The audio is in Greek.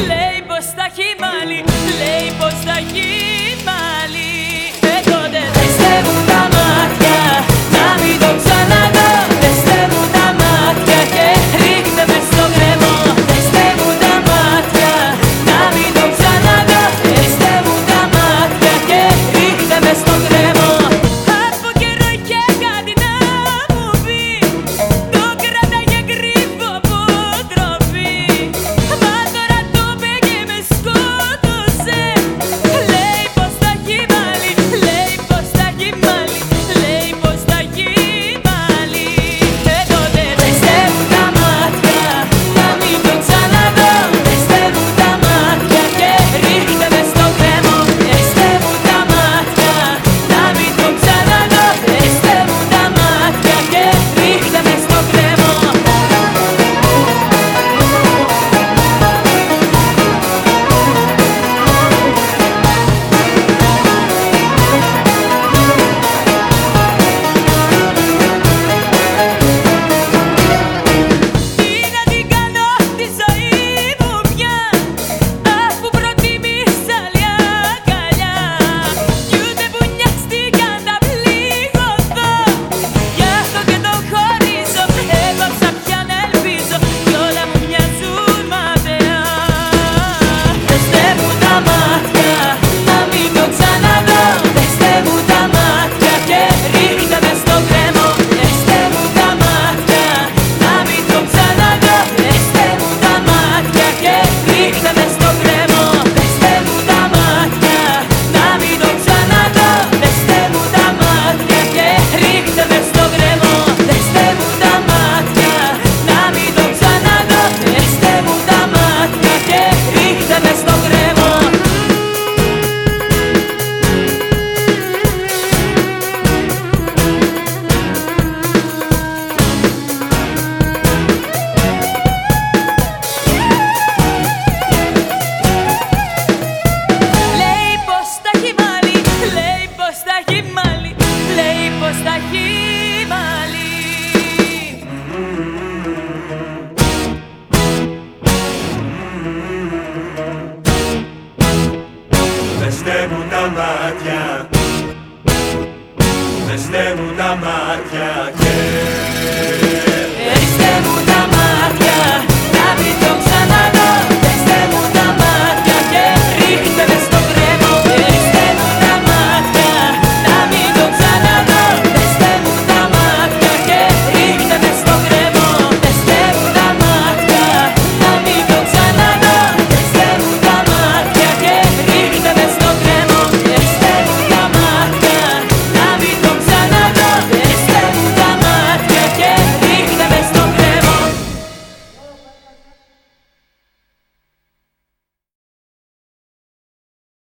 Λέει πως θα έχει μάλι Λέει πως θα έχει με στέλνουν τα μάτια. Με στέλνουν τα μάτια.